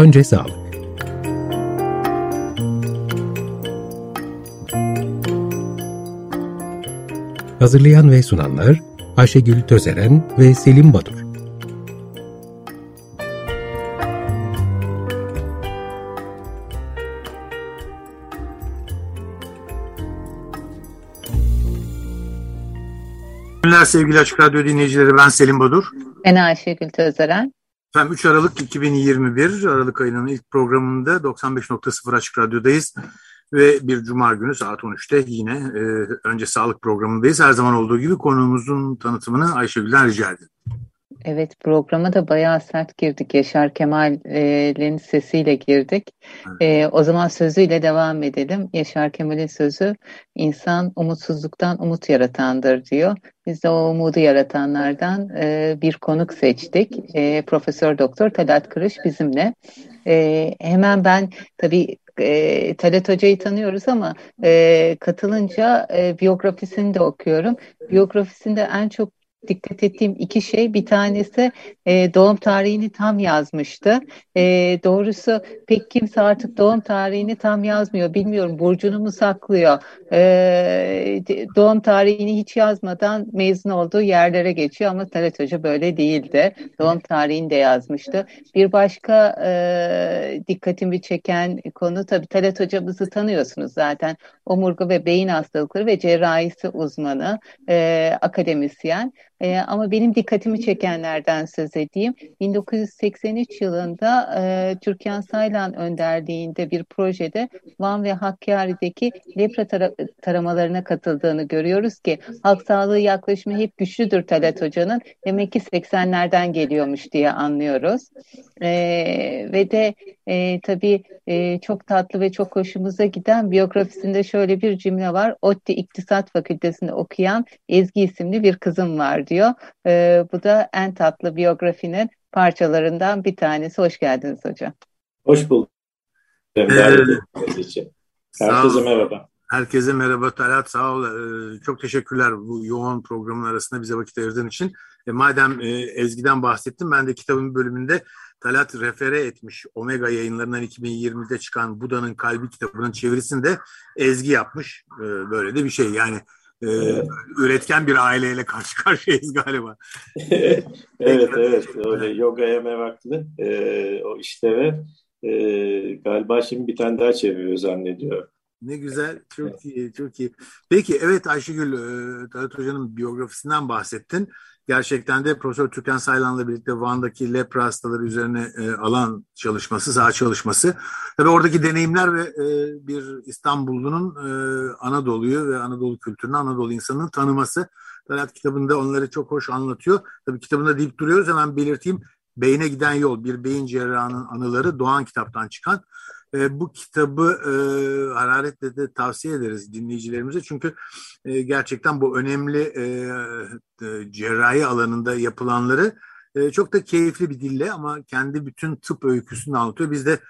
Önce sağlık. Hazırlayan ve sunanlar Ayşegül Tözeren ve Selim Badur. günler sevgili Açık Radyo dinleyicileri. Ben Selim Badur. Ben Ayşegül Tözeren. Efendim 3 Aralık 2021 Aralık ayının ilk programında 95.0 Açık Radyo'dayız. Ve bir cuma günü saat 13'te yine e, önce sağlık programındayız. Her zaman olduğu gibi konuğumuzun tanıtımını Ayşegül'den rica edelim. Evet programa da bayağı sert girdik. Yaşar Kemal'in sesiyle girdik. Evet. E, o zaman sözüyle devam edelim. Yaşar Kemal'in sözü insan umutsuzluktan umut yaratandır diyor. Biz de o umudu yaratanlardan e, bir konuk seçtik. E, Profesör Doktor Talat Kırış bizimle. E, hemen ben tabii e, Talat Hoca'yı tanıyoruz ama e, katılınca e, biyografisini de okuyorum. Biyografisinde en çok dikkat ettiğim iki şey. Bir tanesi e, doğum tarihini tam yazmıştı. E, doğrusu pek kimse artık doğum tarihini tam yazmıyor. Bilmiyorum burcunu mu saklıyor. E, doğum tarihini hiç yazmadan mezun olduğu yerlere geçiyor ama Talat Hoca böyle değildi. Doğum tarihini de yazmıştı. Bir başka e, dikkatimi çeken konu tabii Talat Hocamızı tanıyorsunuz zaten. Omurga ve beyin hastalıkları ve cerrahisi uzmanı, e, akademisyen. E, ama benim dikkatimi çekenlerden söz edeyim. 1983 yılında e, Türkan Saylan önderliğinde bir projede Van ve Hakkari'deki lepra tara taramalarına katıldığını görüyoruz ki halk sağlığı yaklaşımı hep güçlüdür Talat Hoca'nın. Demek ki 80'lerden geliyormuş diye anlıyoruz. E, ve de e, tabii e, çok tatlı ve çok hoşumuza giden biyografisinde şöyle bir cümle var. ODTÜ İktisat Fakültesi'nde okuyan Ezgi isimli bir kızım var diyor. E, bu da en tatlı biyografinin parçalarından bir tanesi. Hoş geldiniz hocam. Hoş bulduk. Ee, Herkese merhaba. Herkese merhaba Talat sağ ol. Ee, çok teşekkürler bu yoğun programın arasında bize vakit ayırdığın için. E, madem e, Ezgi'den bahsettim ben de kitabın bölümünde Talat refere etmiş Omega yayınlarından 2020'de çıkan Buda'nın Kalbi kitabının çevirisinde Ezgi yapmış. E, böyle de bir şey yani e, evet. üretken bir aileyle karşı karşıyayız galiba. evet evet öyle yogaya meraklı e, o işlere e, galiba şimdi bir tane daha çeviriyor zannediyor. Ne güzel, çok iyi, çok iyi. Peki, evet Ayşegül, e, Talat Hoca'nın biyografisinden bahsettin. Gerçekten de Profesör Türkan Saylan'la birlikte Van'daki lepra hastaları üzerine e, alan çalışması, saha çalışması. Tabii oradaki deneyimler ve e, bir İstanbullu'nun e, Anadolu'yu ve Anadolu kültürünü, Anadolu insanını tanıması. Talat kitabında onları çok hoş anlatıyor. Tabii kitabında deyip duruyoruz, hemen belirteyim. Beyne giden yol, bir beyin cerrahının anıları Doğan kitaptan çıkan. E, bu kitabı e, hararetle de tavsiye ederiz dinleyicilerimize. Çünkü e, gerçekten bu önemli e, e, cerrahi alanında yapılanları e, çok da keyifli bir dille ama kendi bütün tıp öyküsünü anlatıyor. Biz de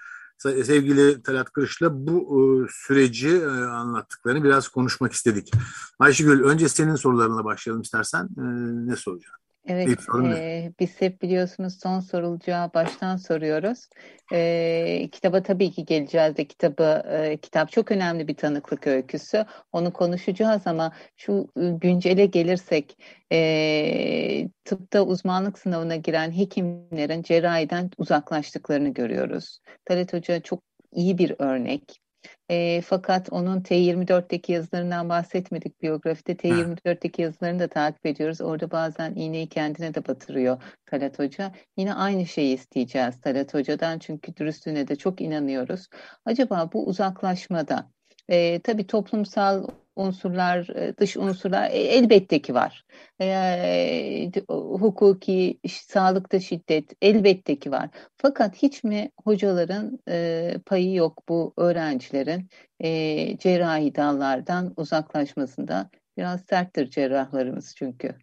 sevgili Talat Kırış'la bu e, süreci e, anlattıklarını biraz konuşmak istedik. Ayşegül önce senin sorularına başlayalım istersen. E, ne soracaksın? Evet, e, biz hep biliyorsunuz son sorulacağı baştan soruyoruz. E, kitaba tabii ki geleceğiz de kitabı, e, kitap çok önemli bir tanıklık öyküsü. Onu konuşacağız ama şu güncele gelirsek e, tıpta uzmanlık sınavına giren hekimlerin cerrahiden uzaklaştıklarını görüyoruz. Talat Hoca çok iyi bir örnek. E, fakat onun T24'teki yazılarından bahsetmedik biyografide. T24'teki yazılarını da takip ediyoruz. Orada bazen iğneyi kendine de batırıyor Talat Hoca. Yine aynı şeyi isteyeceğiz Talat Hoca'dan çünkü dürüstlüğüne de çok inanıyoruz. Acaba bu uzaklaşmada e, tabii toplumsal unsurlar, e, dış unsurlar e, elbette ki var. E, hukuki, sağlıkta şiddet elbette ki var. Fakat hiç mi hocaların e, payı yok bu öğrencilerin e, cerrahi dallardan uzaklaşmasında? Biraz serttir cerrahlarımız çünkü.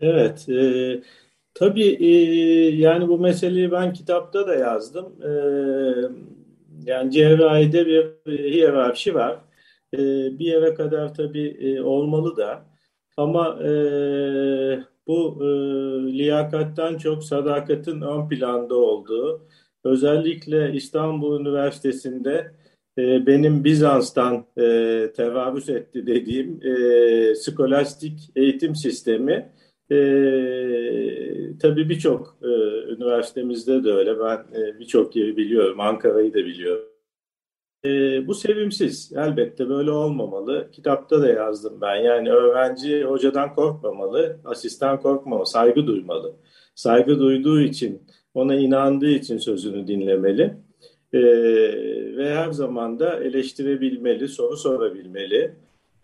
Evet, e, tabii e, yani bu meseleyi ben kitapta da yazdım. E, yani cerrahide bir hiyerarşi var e, bir yere kadar tabii e, olmalı da ama e, bu e, liyakattan çok sadakatin ön planda olduğu özellikle İstanbul Üniversitesi'nde benim Bizans'tan e, etti dediğim skolastik eğitim sistemi tabii birçok üniversitemizde de öyle. Ben birçok yeri biliyorum. Ankara'yı da biliyorum. E, bu sevimsiz. Elbette böyle olmamalı. Kitapta da yazdım ben. Yani öğrenci hocadan korkmamalı, asistan korkmamalı, saygı duymalı. Saygı duyduğu için, ona inandığı için sözünü dinlemeli. E, ve her zaman da eleştirebilmeli, soru sorabilmeli.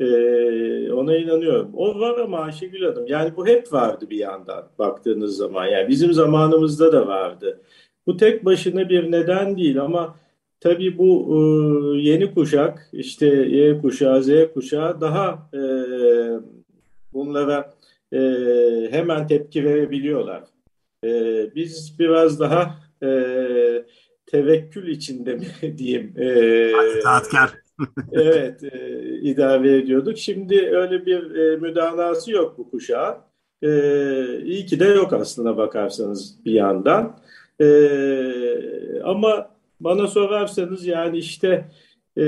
Ee, ona inanıyorum. O var ama Ayşegül Hanım yani bu hep vardı bir yandan baktığınız zaman. Yani bizim zamanımızda da vardı. Bu tek başına bir neden değil ama tabii bu e, yeni kuşak işte Y kuşağı, Z kuşağı daha e, bunlara e, hemen tepki verebiliyorlar. E, biz biraz daha e, tevekkül içinde mi diyeyim. E, Taatkar evet, e, idare ediyorduk. Şimdi öyle bir e, müdanası yok bu kuşağın. E, iyi ki de yok aslında bakarsanız bir yandan. E, ama bana sorarsanız yani işte e,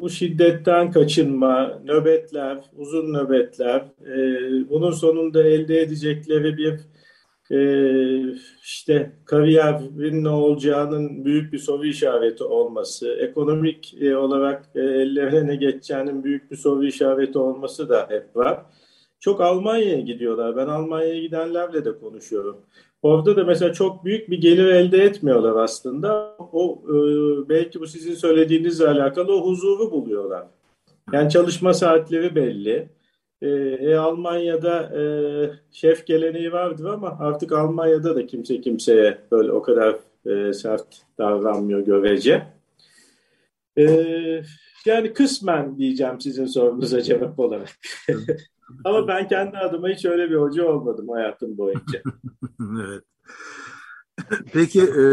bu şiddetten kaçınma, nöbetler, uzun nöbetler, e, bunun sonunda elde edecekleri bir e, işte kariyerin ne olacağının büyük bir soru işareti olması, ekonomik e, olarak e, ellerine ne geçeceğinin büyük bir soru işareti olması da hep var. Çok Almanya'ya gidiyorlar. Ben Almanya'ya gidenlerle de konuşuyorum. Orada da mesela çok büyük bir gelir elde etmiyorlar aslında. O e, belki bu sizin söylediğinizle alakalı o huzuru buluyorlar. Yani çalışma saatleri belli. E, e, Almanya'da e, şef geleneği vardır ama artık Almanya'da da kimse kimseye böyle o kadar e, sert davranmıyor görece. E, yani kısmen diyeceğim sizin sorunuza cevap olarak. Ama ben kendi adıma hiç öyle bir hoca olmadım hayatım boyunca. evet. Peki e,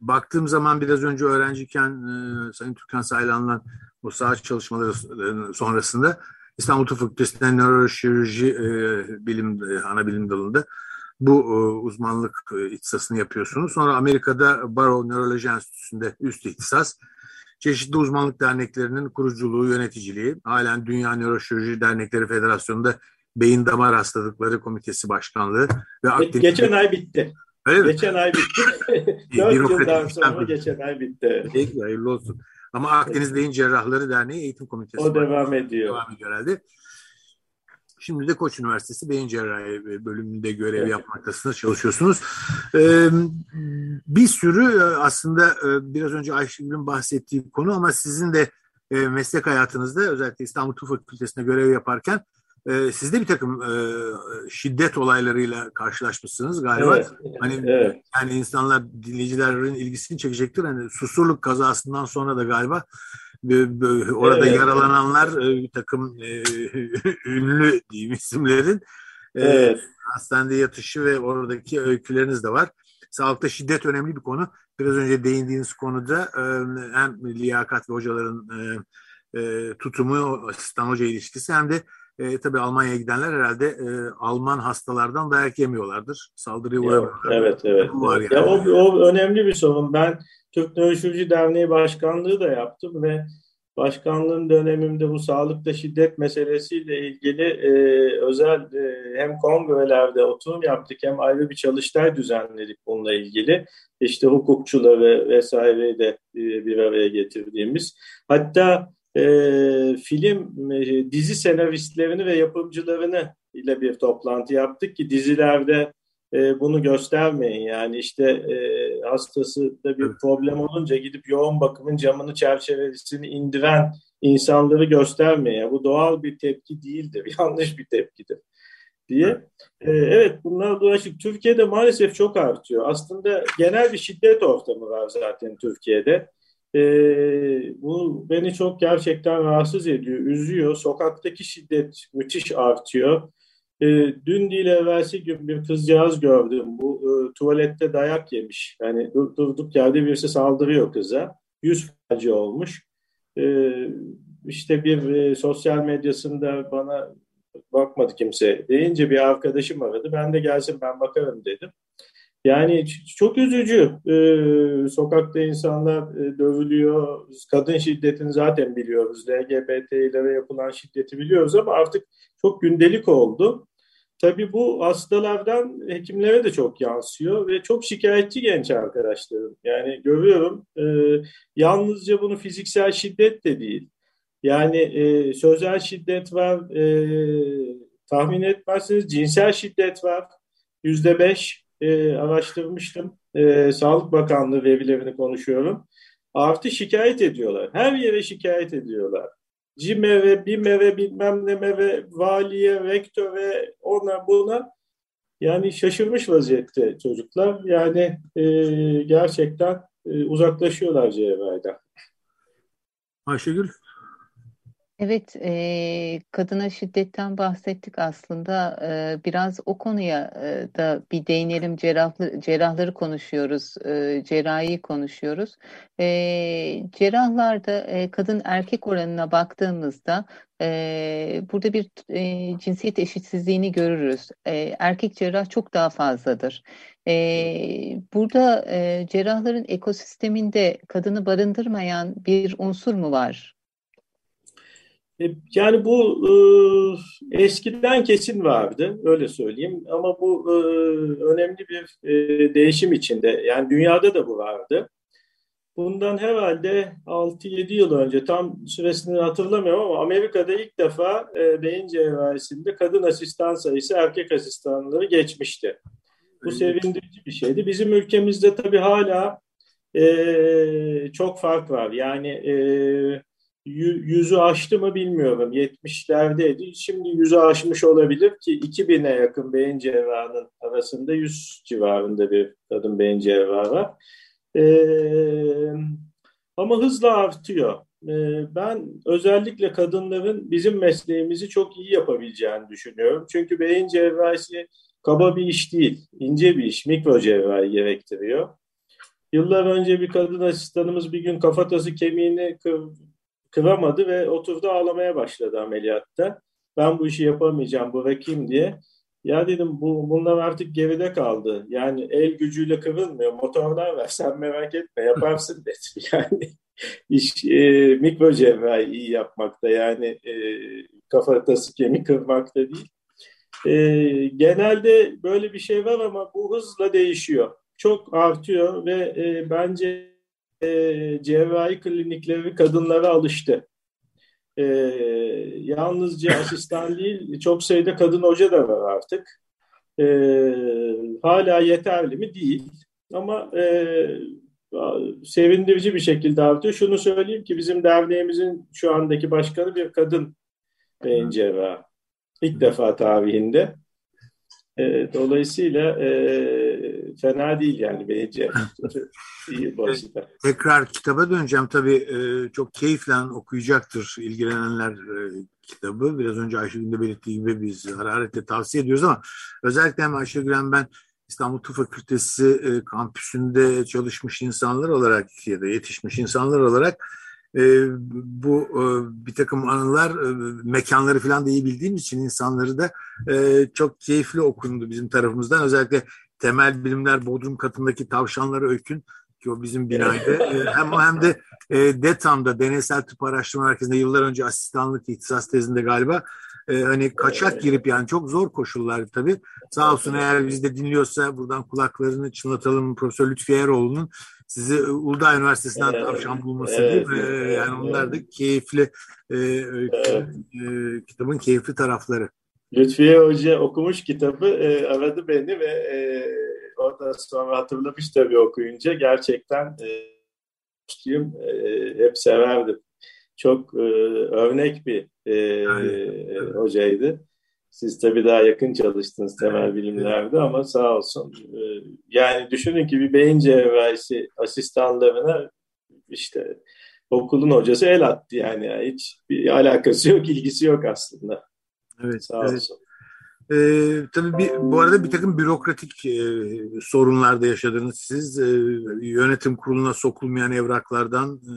baktığım zaman biraz önce öğrenciyken e, Sayın Türkan Saylan'la o saat çalışmaları sonrasında İstanbul Tıp Fakültesi'nde nöroşirurji e, bilim e, ana bilim dalında bu e, uzmanlık e, ihtisasını yapıyorsunuz. Sonra Amerika'da Barrow Nöroloji Enstitüsü'nde üst ihtisas. Çeşitli uzmanlık derneklerinin kuruculuğu, yöneticiliği, halen Dünya Nöroşirurji Dernekleri Federasyonu'nda Beyin Damar Hastalıkları Komitesi Başkanlığı ve aktif... Geçen ay bitti. Öyle mi? Geçen ay bitti. Dört yıldan sonra geçen ay bitti. Peki, hayırlı olsun. Ama Akdeniz Beyin Cerrahları Derneği Eğitim Komitesi. O devam ediyor. Devam ediyor herhalde. Şimdi de Koç Üniversitesi Beyin Cerrahi bölümünde görev evet. yapmaktasınız, çalışıyorsunuz. Ee, bir sürü e, aslında e, biraz önce Ayşegül'ün bahsettiği konu ama sizin de e, meslek hayatınızda özellikle İstanbul Tıp Fakültesi'nde görev yaparken e, siz de bir takım e, şiddet olaylarıyla karşılaşmışsınız galiba. Evet, hani evet. yani insanlar dinleyicilerin ilgisini çekecektir. Hani Susurluk kazasından sonra da galiba orada evet. yaralananlar e, bir takım e, ünlü diyeyim isimlerin e, evet. hastanede yatışı ve oradaki öyküleriniz de var. Sağlıkta şiddet önemli bir konu. Biraz önce değindiğiniz konuda hem liyakat ve hocaların tutumu, asistan hoca ilişkisi hem de e, tabii Almanya'ya gidenler herhalde e, Alman hastalardan dayak yemiyorlardır. Saldırıya uğramıyorlar. Evet, evet. Var yani. Ya o, o önemli bir sorun. Ben Türk Nöroşirurji Derneği Başkanlığı da yaptım ve başkanlığım dönemimde bu sağlıkta şiddet meselesiyle ilgili e, özel e, hem kongrelerde oturum yaptık hem ayrı bir çalıştay düzenledik bununla ilgili. İşte hukukçuları vesaireyi de e, bir araya getirdiğimiz. Hatta e, film e, dizi senaristlerini ve yapımcılarını ile bir toplantı yaptık ki dizilerde e, bunu göstermeyin. Yani işte e, hastası da bir problem olunca gidip yoğun bakımın camını çerçevesini indiren insanları göstermeyin. Bu doğal bir tepki değildir. Yanlış bir tepkidir diye. E, evet bunlar dolaşık. Türkiye'de maalesef çok artıyor. Aslında genel bir şiddet ortamı var zaten Türkiye'de. E, bu beni çok gerçekten rahatsız ediyor, üzüyor. Sokaktaki şiddet müthiş artıyor. E, dün değil evvelsi gün bir kızcağız gördüm. Bu e, tuvalette dayak yemiş. Yani dur, durduk yerde birisi saldırıyor kıza. Yüz felci olmuş. E, işte bir e, sosyal medyasında bana bakmadı kimse deyince bir arkadaşım aradı. Ben de gelsin ben bakarım dedim. Yani çok üzücü. Ee, sokakta insanlar e, dövülüyor. Kadın şiddetini zaten biliyoruz. LGBT'lere yapılan şiddeti biliyoruz ama artık çok gündelik oldu. Tabii bu hastalardan hekimlere de çok yansıyor ve çok şikayetçi genç arkadaşlarım. Yani görüyorum e, yalnızca bunu fiziksel şiddet de değil. Yani e, sözel şiddet var, e, tahmin etmezsiniz cinsel şiddet var. Yüzde beş e, araştırmıştım. E, Sağlık Bakanlığı verilerini konuşuyorum. Artı şikayet ediyorlar. Her yere şikayet ediyorlar. CİMER'e, BİMER'e, bilmem ne meve, valiye, rektöre, ona buna yani şaşırmış vaziyette çocuklar. Yani e, gerçekten e, uzaklaşıyorlar cerrahiden. Ayşegül? Evet, e, kadına şiddetten bahsettik aslında. E, biraz o konuya e, da bir değinelim. Cerrahlı, cerrahları konuşuyoruz, e, cerrahi konuşuyoruz. E, cerrahlarda e, kadın erkek oranına baktığımızda e, burada bir e, cinsiyet eşitsizliğini görürüz. E, erkek cerrah çok daha fazladır. E, burada e, cerrahların ekosisteminde kadını barındırmayan bir unsur mu var? E, yani bu e, eskiden kesin vardı, öyle söyleyeyim. Ama bu e, önemli bir e, değişim içinde. Yani dünyada da bu vardı. Bundan herhalde 6-7 yıl önce, tam süresini hatırlamıyorum ama Amerika'da ilk defa e, beyin cerrahisinde kadın asistan sayısı erkek asistanları geçmişti. Bu sevindirici bir şeydi. Bizim ülkemizde tabii hala e, çok fark var. Yani... E, yüzü aştı mı bilmiyorum. 70'lerdeydi. Şimdi yüzü aşmış olabilir ki 2000'e yakın beyin cerrahının arasında 100 civarında bir kadın beyin cerrahı var. Ee, ama hızla artıyor. Ee, ben özellikle kadınların bizim mesleğimizi çok iyi yapabileceğini düşünüyorum. Çünkü beyin cerrahisi kaba bir iş değil, ince bir iş, mikro cerrahi gerektiriyor. Yıllar önce bir kadın asistanımız bir gün kafatası kemiğini kıramadı ve oturdu ağlamaya başladı ameliyatta. Ben bu işi yapamayacağım, bırakayım diye. Ya dedim bu bunlar artık geride kaldı. Yani el gücüyle kırılmıyor. Motorlar ver sen merak etme yaparsın dedi. Yani iş e, mikro cerrahi iyi yapmakta yani e, kafatası kemik kırmakta değil. E, genelde böyle bir şey var ama bu hızla değişiyor. Çok artıyor ve e, bence e, cerrahi klinikleri kadınlara alıştı. E, yalnızca asistan değil, çok sayıda kadın hoca da var artık. E, hala yeterli mi? Değil. Ama e, sevindirici bir şekilde artıyor. Şunu söyleyeyim ki bizim derneğimizin şu andaki başkanı bir kadın beyin cerrahı. İlk defa tarihinde. E, dolayısıyla e, fena değil yani bence. İyi bu Tekrar kitaba döneceğim. Tabii e, çok keyifle okuyacaktır ilgilenenler e, kitabı. Biraz önce Ayşegül'ün de belirttiği gibi biz hararetle tavsiye ediyoruz ama özellikle hem Ayşegül'en ben İstanbul Tıp Fakültesi e, kampüsünde çalışmış insanlar olarak ya da yetişmiş insanlar olarak e, bu e, bir takım anılar, e, mekanları falan da iyi bildiğimiz için insanları da e, çok keyifli okundu bizim tarafımızdan. Özellikle temel bilimler Bodrum katındaki tavşanları öykün ki o bizim binaydı. E, hem hem de e, DETAM'da Deneysel Tıp Araştırma Merkezi'nde yıllar önce asistanlık ihtisas tezinde galiba e, hani kaçak girip yani çok zor koşullar tabii. Sağ olsun eğer biz de dinliyorsa buradan kulaklarını çınlatalım Profesör Lütfi Eroğlu'nun sizi e, Uludağ Üniversitesi'nden evet, tavşan bulması evet, değil mi? Evet, yani onlar da keyifli e, evet. e, kitabın keyifli tarafları. Lütfiye Hoca okumuş kitabı e, aradı beni ve e, orada sonra hatırlamış tabii okuyunca gerçekten e, e, hep severdim. Çok e, örnek bir e, e, hocaydı. Siz tabii daha yakın çalıştınız temel bilimlerde ama sağ olsun. Ee, yani düşünün ki bir beyin cerrahisi asistanlarına işte okulun hocası el attı yani. Hiç bir alakası yok, ilgisi yok aslında. Evet. Sağ evet. olsun. E, tabii bir, bu arada bir takım bürokratik e, sorunlar da yaşadınız siz. E, yönetim kuruluna sokulmayan evraklardan e,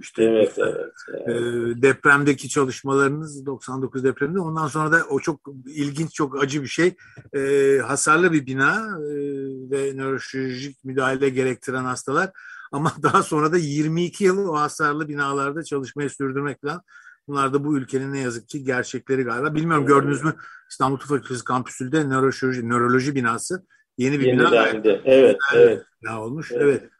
işte evet, evet, evet. E, depremdeki çalışmalarınız 99 depreminde ondan sonra da o çok ilginç çok acı bir şey. E, hasarlı bir bina. E, ve nöroşirurjik müdahale gerektiren hastalar. Ama daha sonra da 22 yıl o hasarlı binalarda çalışmayı sürdürmek falan. Bunlar da bu ülkenin ne yazık ki gerçekleri galiba. Bilmiyorum gördünüz mü İstanbul Tıp Fakültesi kampüsünde nöroşirurji, nöroloji binası yeni bir Yeni bina. Dendi. Evet, evet. Bina olmuş. Evet. evet.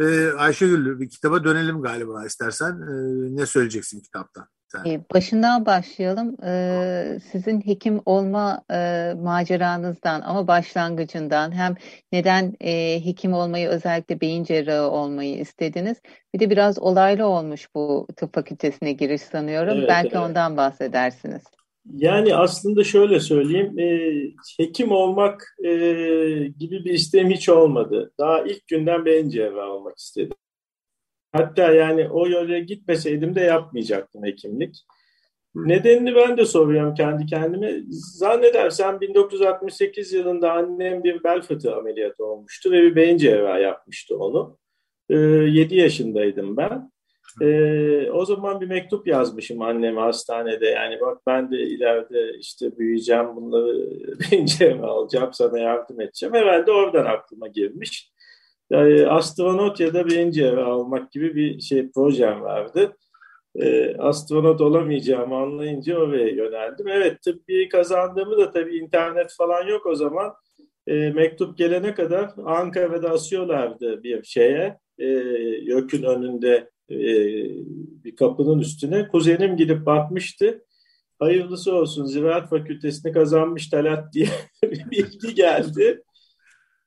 Ee, Ayşegül bir kitaba dönelim galiba istersen. Ee, ne söyleyeceksin kitaptan? Sen. Başından başlayalım. Ee, sizin hekim olma e, maceranızdan ama başlangıcından hem neden e, hekim olmayı özellikle beyin cerrahı olmayı istediniz. Bir de biraz olaylı olmuş bu tıp fakültesine giriş sanıyorum. Evet, Belki evet. ondan bahsedersiniz. Yani aslında şöyle söyleyeyim, e, hekim olmak e, gibi bir isteğim hiç olmadı. Daha ilk günden beyin cerrahı olmak istedim. Hatta yani o yöne gitmeseydim de yapmayacaktım hekimlik. Nedenini ben de soruyorum kendi kendime. Zannedersem 1968 yılında annem bir bel fıtığı ameliyatı olmuştu ve bir beyin cerrahı yapmıştı onu. Ee, 7 yaşındaydım ben. Ee, o zaman bir mektup yazmışım anneme hastanede. Yani bak ben de ileride işte büyüyeceğim bunları beyin cerrahı alacağım sana yardım edeceğim. Herhalde oradan aklıma girmiş yani astronot ya da birinci almak gibi bir şey projem vardı. E, astronot olamayacağımı anlayınca oraya yöneldim. Evet tıbbi kazandığımı da tabii internet falan yok o zaman. E, mektup gelene kadar Ankara'da asıyorlardı bir şeye. E, YÖK'ün önünde e, bir kapının üstüne. Kuzenim gidip bakmıştı. Hayırlısı olsun Ziraat Fakültesini kazanmış Talat diye bir bilgi geldi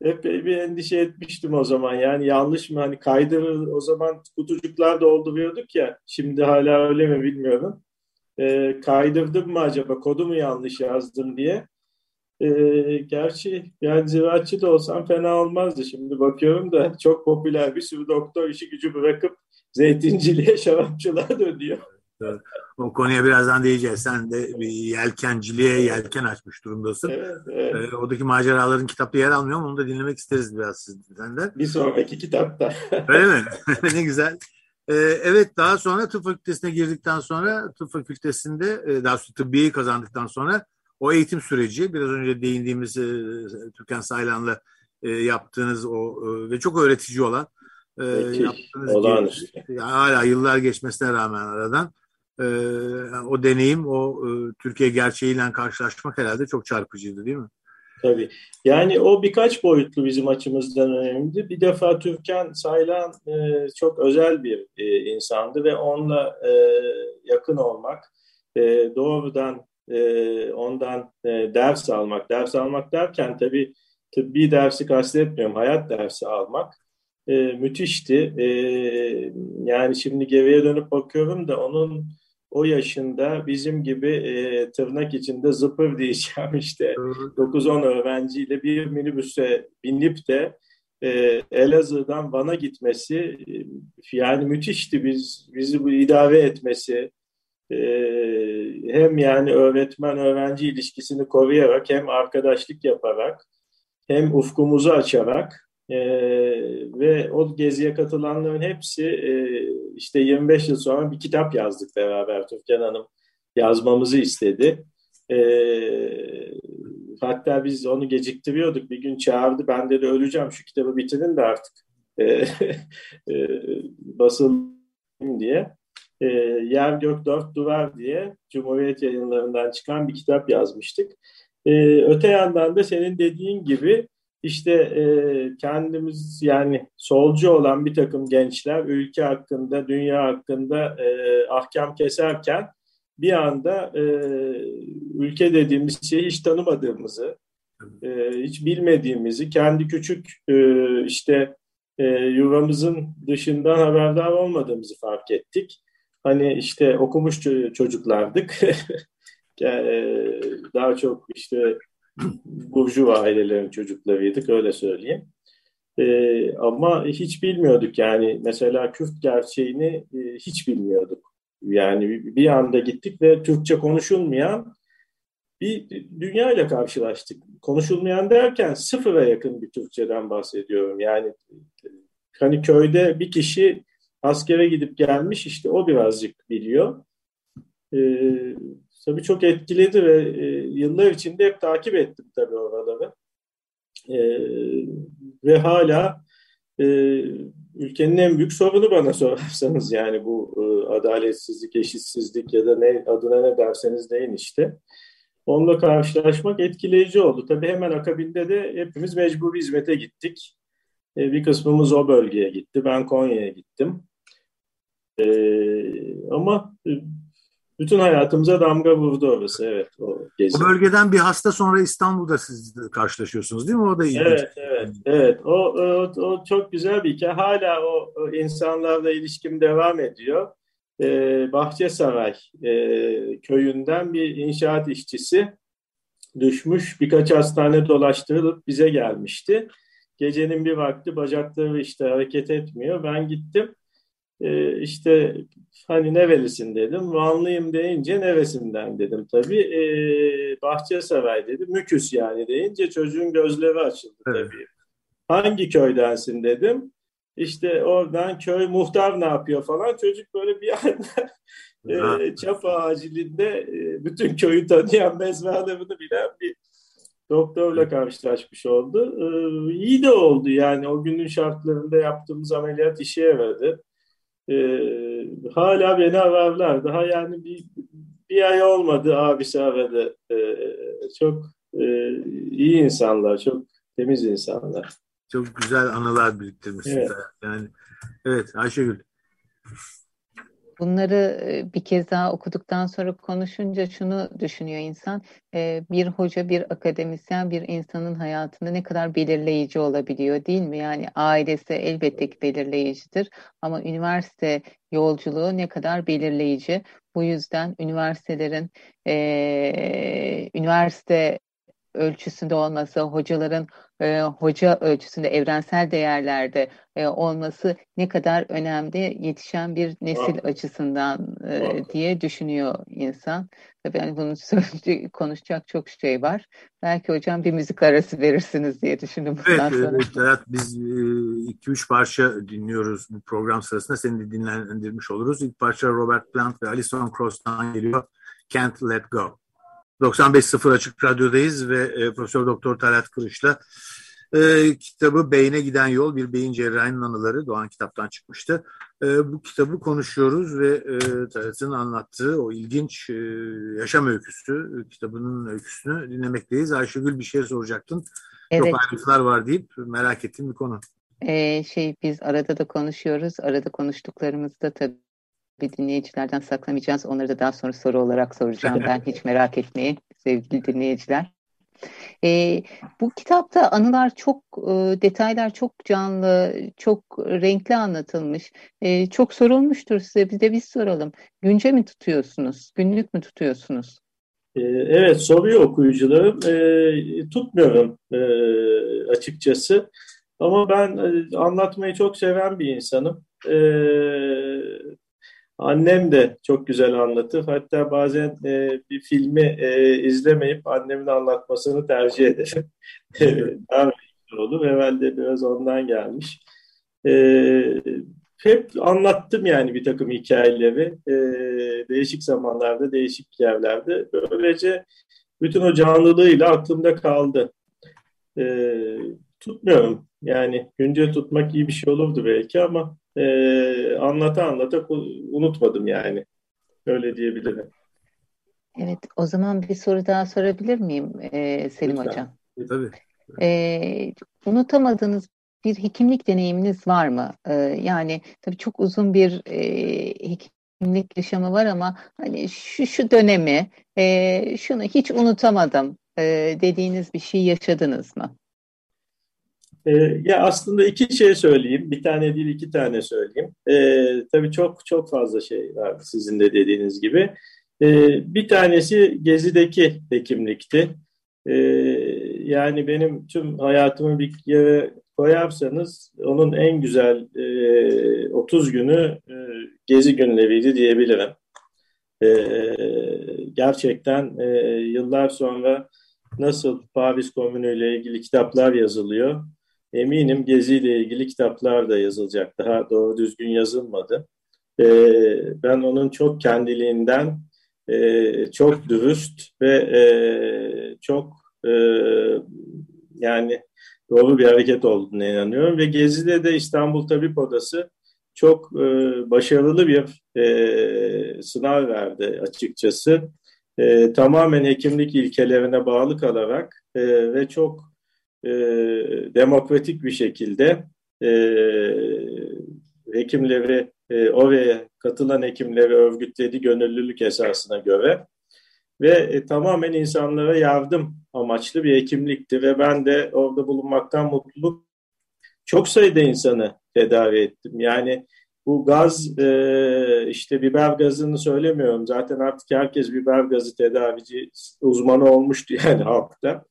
epey bir endişe etmiştim o zaman. Yani yanlış mı hani kaydı o zaman kutucuklar dolduruyorduk ya. Şimdi hala öyle mi bilmiyorum. E, kaydırdım mı acaba kodu mu yanlış yazdım diye. E, gerçi yani ziraatçı da olsam fena olmazdı. Şimdi bakıyorum da çok popüler bir sürü doktor işi gücü bırakıp zeytinciliğe, şarapçılığa dönüyor. O konuya birazdan değeceğiz. Sen de bir yelkenciliğe yelken açmış durumdasın. Evet, evet. Ee, oradaki maceraların kitapta yer almıyor mu? Onu da dinlemek isteriz biraz sizden Bir sonraki kitapta. Öyle mi? ne güzel. Ee, evet daha sonra tıp fakültesine girdikten sonra tıp fakültesinde e, daha sonra tıbbiyeyi kazandıktan sonra o eğitim süreci biraz önce değindiğimiz e, Türkan Saylan'la e, yaptığınız o e, ve çok öğretici olan e, yaptığınız gibi, hala yıllar geçmesine rağmen aradan e, o deneyim, o e, Türkiye gerçeğiyle karşılaşmak herhalde çok çarpıcıydı değil mi? Tabii. Yani o birkaç boyutlu bizim açımızdan önemli. Bir defa Türkan Saylan e, çok özel bir e, insandı ve onunla e, yakın olmak, e, doğrudan e, ondan e, ders almak, ders almak derken tabii tıbbi dersi kastetmiyorum, hayat dersi almak e, müthişti. E, yani şimdi geriye dönüp bakıyorum da onun o yaşında bizim gibi e, tırnak içinde zıpır diyeceğim işte. 9-10 öğrenciyle bir minibüse binip de e, Elazığ'dan Van'a gitmesi e, yani müthişti biz bizi bu idare etmesi. E, hem yani öğretmen öğrenci ilişkisini koruyarak hem arkadaşlık yaparak hem ufkumuzu açarak e, ve o geziye katılanların hepsi e, işte 25 yıl sonra bir kitap yazdık beraber. Türkan Hanım yazmamızı istedi. E, hatta biz onu geciktiriyorduk. Bir gün çağırdı. Ben de öleceğim şu kitabı bitirin de artık e, e, basın diye. E, Yer Gök Dört Duvar diye Cumhuriyet yayınlarından çıkan bir kitap yazmıştık. E, öte yandan da senin dediğin gibi işte e, kendimiz yani solcu olan bir takım gençler ülke hakkında, dünya hakkında e, ahkam keserken bir anda e, ülke dediğimiz şeyi hiç tanımadığımızı, e, hiç bilmediğimizi, kendi küçük e, işte e, yuvamızın dışından haberdar olmadığımızı fark ettik. Hani işte okumuş çocuklardık. E, daha çok işte burjuva ailelerin çocuklarıydık öyle söyleyeyim. E, ama hiç bilmiyorduk yani mesela Kürt gerçeğini e, hiç bilmiyorduk. Yani bir anda gittik ve Türkçe konuşulmayan bir dünya ile karşılaştık. Konuşulmayan derken sıfıra yakın bir Türkçeden bahsediyorum. Yani hani köyde bir kişi askere gidip gelmiş işte o birazcık biliyor. Ee, tabii çok etkiledi ve e, yıllar içinde hep takip ettim tabii oraları. E, ve hala e, ülkenin en büyük sorunu bana sorarsanız yani bu e, adaletsizlik, eşitsizlik ya da ne adına ne derseniz deyin işte. Onunla karşılaşmak etkileyici oldu. Tabii hemen akabinde de hepimiz mecbur hizmete gittik. E, bir kısmımız o bölgeye gitti. Ben Konya'ya gittim. E, ama e, bütün hayatımıza damga vurdu orası. Evet, o gezi. O bölgeden bir hasta sonra İstanbul'da siz karşılaşıyorsunuz değil mi? O da ilginç. Evet, evet, evet. O, o, o çok güzel bir hikaye. Hala o, o insanlarla ilişkim devam ediyor. Ee, Bahçesaray e, köyünden bir inşaat işçisi düşmüş. Birkaç hastane dolaştırılıp bize gelmişti. Gecenin bir vakti bacakları işte hareket etmiyor. Ben gittim. Ee, işte hani nevelisin dedim. Vanlıyım deyince nevesinden dedim tabii. Ee, Bahçesaray dedi. Müküs yani deyince çocuğun gözleri açıldı evet. tabii. Hangi köydensin dedim. İşte oradan köy muhtar ne yapıyor falan. Çocuk böyle bir anda e, çapa acilinde e, bütün köyü tanıyan mezralarını bilen bir doktorla karşılaşmış oldu. Ee, iyi de oldu yani o günün şartlarında yaptığımız ameliyat işe yaradı. Ee, hala beni ararlar. Daha yani bir, bir ay olmadı abisi aradı. Ee, çok e, iyi insanlar, çok temiz insanlar. Çok güzel anılar biriktirmişsiniz. Evet. Yani evet Ayşegül. Bunları e, bir kez daha okuduktan sonra konuşunca şunu düşünüyor insan. E, bir hoca, bir akademisyen bir insanın hayatında ne kadar belirleyici olabiliyor değil mi? Yani ailesi elbette ki belirleyicidir ama üniversite yolculuğu ne kadar belirleyici. Bu yüzden üniversitelerin, e, üniversite ölçüsünde olması, hocaların e, hoca ölçüsünde evrensel değerlerde e, olması ne kadar önemli yetişen bir nesil Aa. açısından e, diye düşünüyor insan. Tabii yani bunun söyleyecek, konuşacak çok şey var. Belki hocam bir müzik arası verirsiniz diye düşündüm. Evet, sonra. evet Berat, biz 2-3 parça dinliyoruz bu program sırasında. Seni de dinlendirmiş oluruz. İlk parça Robert Plant ve Alison Cross'tan geliyor. Can't Let Go. 95.0 Açık Radyo'dayız ve e, Profesör Doktor Talat Kılıç'la e, kitabı Beyne Giden Yol Bir Beyin Cerrahinin Anıları Doğan kitaptan çıkmıştı. E, bu kitabı konuşuyoruz ve e, Talat'ın anlattığı o ilginç e, yaşam öyküsü, kitabının öyküsünü dinlemekteyiz. Ayşegül bir şey soracaktın. Evet. Çok ayrıntılar var deyip merak ettiğim bir konu. Ee, şey biz arada da konuşuyoruz. Arada konuştuklarımızda tabii bir dinleyicilerden saklamayacağız. Onları da daha sonra soru olarak soracağım ben. Hiç merak etmeyin sevgili dinleyiciler. E, bu kitapta anılar çok, e, detaylar çok canlı, çok renkli anlatılmış. E, çok sorulmuştur size, bir de biz soralım. Günce mi tutuyorsunuz, günlük mü tutuyorsunuz? E, evet, soruyor okuyucularım. E, tutmuyorum e, açıkçası. Ama ben e, anlatmayı çok seven bir insanım. E, Annem de çok güzel anlatır. Hatta bazen e, bir filmi e, izlemeyip annemin anlatmasını tercih ederim. Daha olur. Evvelde biraz ondan gelmiş. E, hep anlattım yani bir takım hikayeleri. E, değişik zamanlarda, değişik yerlerde. Böylece bütün o canlılığıyla aklımda kaldı. E, tutmuyorum. Yani günce tutmak iyi bir şey olurdu belki ama e, anlata anlata unutmadım yani. Öyle diyebilirim. Evet, o zaman bir soru daha sorabilir miyim e, Selim Lütfen. Hocam? E, tabii. E, unutamadığınız bir hekimlik deneyiminiz var mı? E, yani tabii çok uzun bir e, hekimlik yaşamı var ama hani şu şu dönemi, e, şunu hiç unutamadım e, dediğiniz bir şey yaşadınız mı? E, ya aslında iki şey söyleyeyim. Bir tane değil iki tane söyleyeyim. E, tabii çok çok fazla şey var sizin de dediğiniz gibi. E, bir tanesi Gezi'deki hekimlikti. E, yani benim tüm hayatımı bir yere koyarsanız onun en güzel e, 30 günü e, Gezi günleriydi diyebilirim. E, gerçekten e, yıllar sonra nasıl Paris Komünü ile ilgili kitaplar yazılıyor eminim Gezi ile ilgili kitaplar da yazılacak. Daha doğru düzgün yazılmadı. E, ben onun çok kendiliğinden e, çok dürüst ve e, çok e, yani doğru bir hareket olduğunu inanıyorum ve Gezi'de de İstanbul Tabip Odası çok başarılı bir sınav verdi açıkçası. Tamamen hekimlik ilkelerine bağlı kalarak ve çok e, demokratik bir şekilde e, hekimleri e, oraya katılan hekimleri örgütledi gönüllülük esasına göre ve e, tamamen insanlara yardım amaçlı bir hekimlikti ve ben de orada bulunmaktan mutluluk çok sayıda insanı tedavi ettim. Yani bu gaz e, işte biber gazını söylemiyorum. Zaten artık herkes biber gazı tedavici uzmanı olmuştu yani halkta.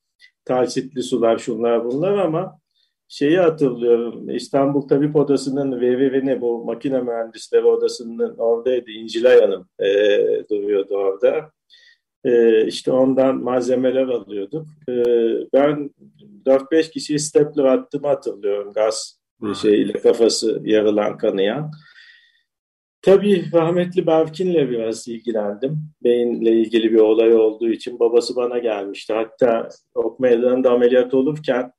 Talsitli sular şunlar bunlar ama şeyi hatırlıyorum. İstanbul Tabip Odası'nın veririni bu makine mühendisleri odasının oradaydı. İncilay Hanım e, duruyordu orada. E, işte ondan malzemeler alıyorduk. E, ben 4-5 kişiyi stepler attığımı hatırlıyorum. Gaz şeyle kafası yarılan kanayan. Tabii rahmetli Berkin'le biraz ilgilendim. Beyinle ilgili bir olay olduğu için babası bana gelmişti. Hatta ok meydanında ameliyat olurken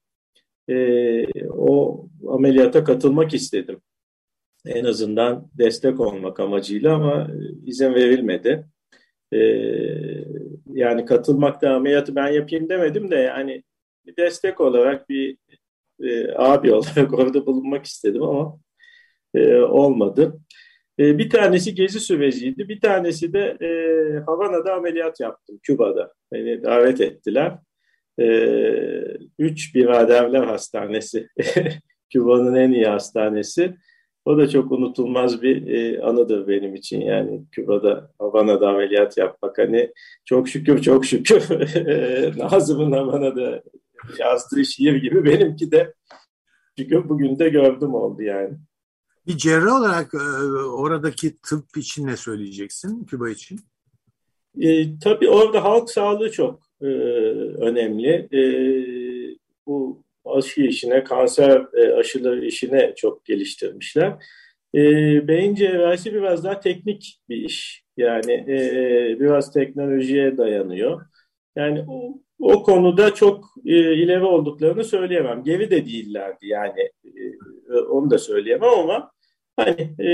e, o ameliyata katılmak istedim. En azından destek olmak amacıyla ama izin verilmedi. E, yani katılmakta ameliyatı ben yapayım demedim de yani bir destek olarak bir e, abi olarak orada bulunmak istedim ama e, olmadı. E, bir tanesi gezi süreciydi. Bir tanesi de e, Havana'da ameliyat yaptım, Küba'da. Beni davet ettiler. E, üç Biraderler Hastanesi. Küba'nın en iyi hastanesi. O da çok unutulmaz bir e, anıdır benim için. Yani Küba'da, Havana'da ameliyat yapmak. Hani çok şükür, çok şükür Nazım'ın Havana'da yazdığı şiir gibi benimki de çünkü bugün de gördüm oldu yani. Bir cerrah olarak e, oradaki tıp için ne söyleyeceksin Küba için? E, tabii orada halk sağlığı çok e, önemli. E, bu aşı işine, kanser e, aşıları işine çok geliştirmişler. E, beyin cerrahisi biraz daha teknik bir iş. Yani e, biraz teknolojiye dayanıyor. Yani o, o konuda çok e, ileri olduklarını söyleyemem. Geri de değillerdi yani e, onu da söyleyemem ama hani e,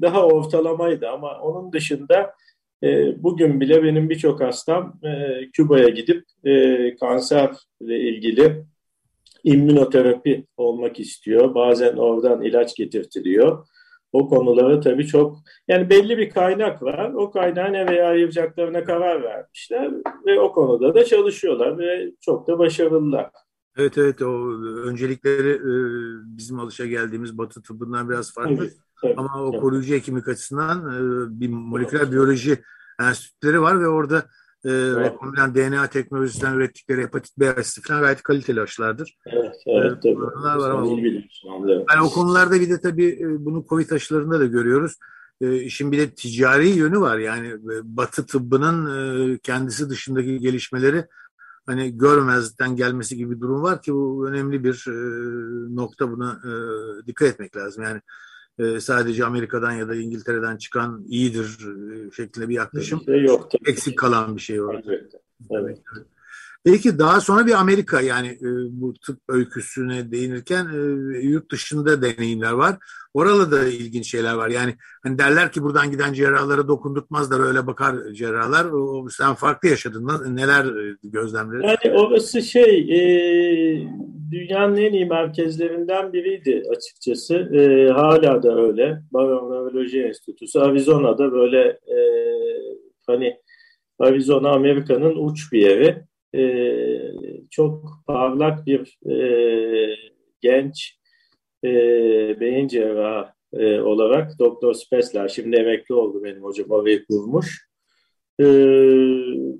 daha ortalamaydı ama onun dışında e, bugün bile benim birçok hastam e, Küba'ya gidip e, kanserle ilgili immünoterapi olmak istiyor. Bazen oradan ilaç getirtiliyor. O konuları tabii çok yani belli bir kaynak var. O kaynağı nereye ayıracaklarına karar vermişler ve o konuda da çalışıyorlar ve çok da başarılılar. Evet evet o öncelikleri e, bizim alışa geldiğimiz batı tıbbından biraz farklı. Tabii, tabii, Ama o koruyucu hekimlik açısından e, bir moleküler biyoloji enstitüleri var ve orada e, evet. DNA teknolojisinden ürettikleri hepatit B aşısı falan gayet kaliteli aşılardır. Evet, evet. E, tabii. var ama yani o konularda bir de tabii e, bunu COVID aşılarında da görüyoruz. E, işin bir de ticari yönü var. Yani e, batı tıbbının e, kendisi dışındaki gelişmeleri hani görmezden gelmesi gibi bir durum var ki bu önemli bir e, nokta buna e, dikkat etmek lazım. Yani e, sadece Amerika'dan ya da İngiltere'den çıkan iyidir e, şeklinde bir yaklaşım şey yok, tabii. eksik kalan bir şey var. Evet. evet. Peki daha sonra bir Amerika yani e, bu tıp öyküsüne değinirken e, yurt dışında deneyimler var. Orada da ilginç şeyler var. Yani hani derler ki buradan giden cerrahlara dokundurtmazlar öyle bakar cerrahlar. O, sen farklı yaşadın. Neler e, gözlemledin? Yani orası şey e, dünyanın en iyi merkezlerinden biriydi açıkçası. E, hala da öyle. Baroneuroloji Enstitüsü Arizona'da böyle e, hani Arizona Amerika'nın uç bir yeri e, çok parlak bir e, genç e, beyin cerrahı e, olarak Doktor Spesler, şimdi emekli oldu benim hocam, orayı kurmuş. E,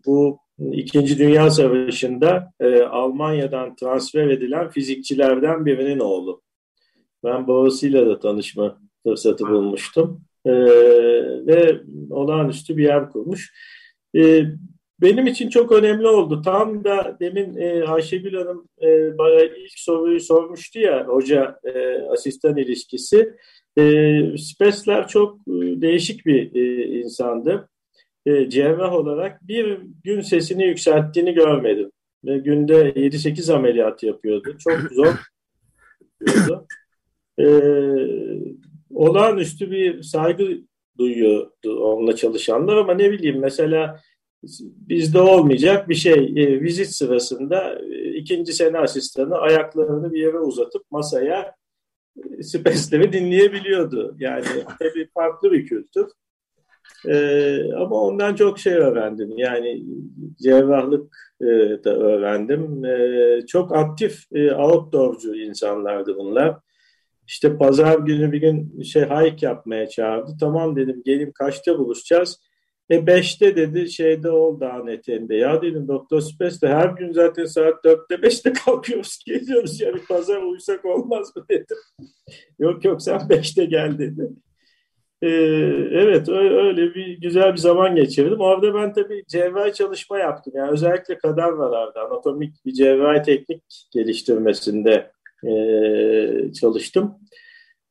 bu İkinci Dünya Savaşı'nda e, Almanya'dan transfer edilen fizikçilerden birinin oğlu. Ben babasıyla da tanışma fırsatı bulmuştum. E, ve olağanüstü bir yer kurmuş. E, benim için çok önemli oldu. Tam da demin e, Ayşegül Hanım e, bana ilk soruyu sormuştu ya hoca e, asistan ilişkisi. E, Spesler çok e, değişik bir e, insandı. E, cerrah olarak bir gün sesini yükselttiğini görmedim. ve günde 7-8 ameliyat yapıyordu. Çok zor yapıyordu. Ee, olağanüstü bir saygı duyuyordu onunla çalışanlar ama ne bileyim mesela bizde olmayacak bir şey e, vizit sırasında e, ikinci sene asistanı ayaklarını bir yere uzatıp masaya e, spesleri dinleyebiliyordu. Yani tabii farklı bir kültür. Ee, ama ondan çok şey öğrendim. Yani cerrahlık e, da öğrendim. E, çok aktif e, outdoorcu insanlardı bunlar. İşte pazar günü bir gün şey hike yapmaya çağırdı. Tamam dedim gelin kaçta buluşacağız? E beşte dedi şeyde ol dağın eteğinde. Ya dedim Doktor Spes'te her gün zaten saat dörtte beşte kalkıyoruz geliyoruz. Yani pazar uysak olmaz mı dedim. yok yok sen beşte gel dedi. Ee, evet öyle bir güzel bir zaman geçirdim. Orada ben tabii cerrahi çalışma yaptım. Yani özellikle kadavralarda anatomik bir cerrahi teknik geliştirmesinde e, çalıştım.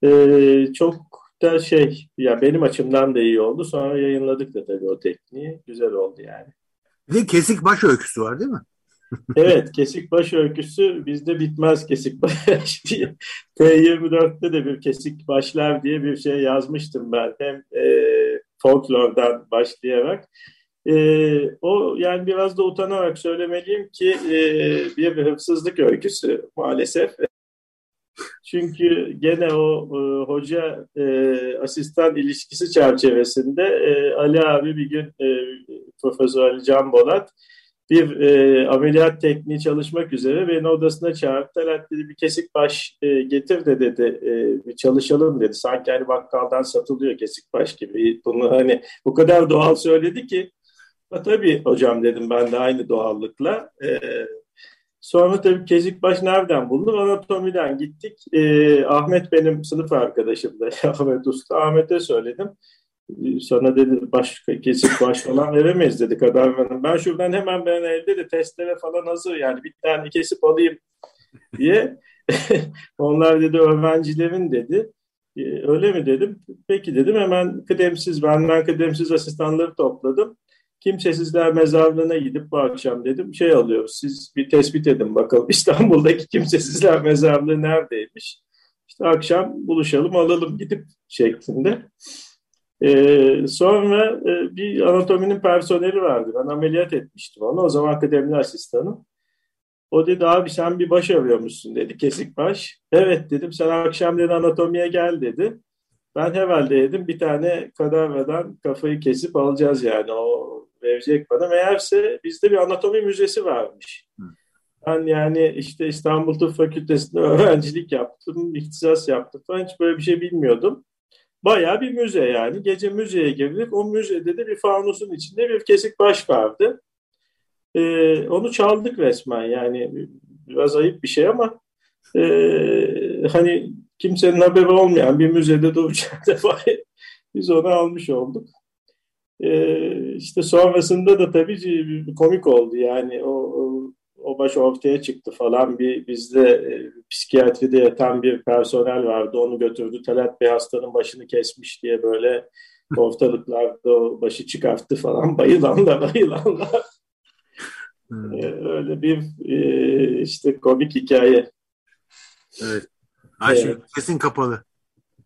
E, çok da şey ya benim açımdan da iyi oldu. Sonra yayınladık da tabii o tekniği. Güzel oldu yani. Bir de kesik baş öyküsü var değil mi? evet kesik baş öyküsü bizde bitmez kesik baş diye. T24'te de bir kesik başlar diye bir şey yazmıştım ben. Hem e, folklordan başlayarak. E, o yani biraz da utanarak söylemeliyim ki e, bir hırsızlık öyküsü maalesef. Çünkü gene o e, hoca e, asistan ilişkisi çerçevesinde e, Ali abi bir gün e, Profesör Ali Can Bolat bir e, ameliyat tekniği çalışmak üzere beni odasına çağırdı. Talat dedi bir kesik baş e, getir de dedi e, bir çalışalım dedi. Sanki hani bakkaldan satılıyor kesik baş gibi. Bunu hani bu kadar doğal söyledi ki tabii hocam dedim ben de aynı doğallıkla. E, Sonra tabii Kezikbaş nereden bulunur? Anatomiden gittik. Ee, Ahmet benim sınıf arkadaşım da Ahmet Usta. Ahmet'e söyledim. Ee, sana dedi baş falan veremeyiz dedi kadar Ben şuradan hemen ben elde de testlere falan hazır yani bir tane kesip alayım diye. Onlar dedi öğrencilerin dedi. Ee, öyle mi dedim. Peki dedim hemen kıdemsiz benden kıdemsiz asistanları topladım. Kimsesizler mezarlığına gidip bu akşam dedim şey alıyoruz siz bir tespit edin bakalım İstanbul'daki kimsesizler mezarlığı neredeymiş. İşte akşam buluşalım alalım gidip şeklinde. Ee, sonra e, bir anatominin personeli vardı. Ben ameliyat etmiştim onu. O zaman akademi asistanım. O dedi abi sen bir baş arıyormuşsun dedi kesik baş. Evet dedim sen akşam dedi anatomiye gel dedi. Ben herhalde dedim bir tane kadavradan kafayı kesip alacağız yani o verecek bana. Meğerse bizde bir anatomi müzesi varmış. Hı. Ben yani işte İstanbul Tıp Fakültesi'nde öğrencilik yaptım, ihtisas yaptım falan hiç böyle bir şey bilmiyordum. Bayağı bir müze yani. Gece müzeye girdik. O müzede de bir fanusun içinde bir kesik baş vardı. Ee, onu çaldık resmen yani. Biraz ayıp bir şey ama e, hani kimsenin haberi olmayan bir müzede duracak defa biz onu almış olduk. Ee, işte sonrasında da tabii komik oldu yani o, o baş ortaya çıktı falan bir bizde e, psikiyatride yatan bir personel vardı onu götürdü Talat Bey hastanın başını kesmiş diye böyle ortalıklarda o başı çıkarttı falan bayılanlar bayılanlar hmm. ee, öyle bir e, işte komik hikaye. Evet. Ayşe evet. sesin kapalı.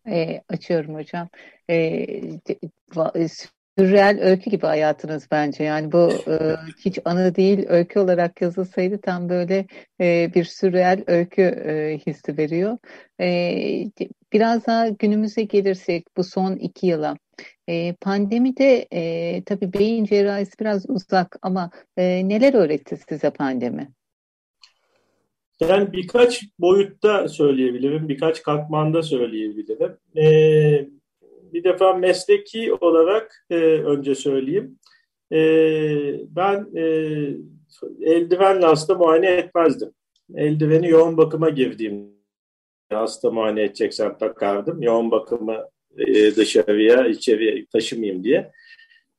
E, açıyorum hocam. E, sürreel öykü gibi hayatınız bence. Yani bu e, hiç anı değil, öykü olarak yazılsaydı tam böyle e, bir sürreel öykü e, hissi veriyor. E, biraz daha günümüze gelirsek bu son iki yıla. E, pandemide e, tabii beyin cerrahisi biraz uzak ama e, neler öğretti size pandemi? Yani birkaç boyutta söyleyebilirim, birkaç katmanda söyleyebilirim. Ee, bir defa mesleki olarak e, önce söyleyeyim. E, ben e, eldivenle hasta muayene etmezdim. Eldiveni yoğun bakıma girdiğim hasta muayene edeceksem takardım. Yoğun bakımı e, dışarıya, içeriye taşımayayım diye.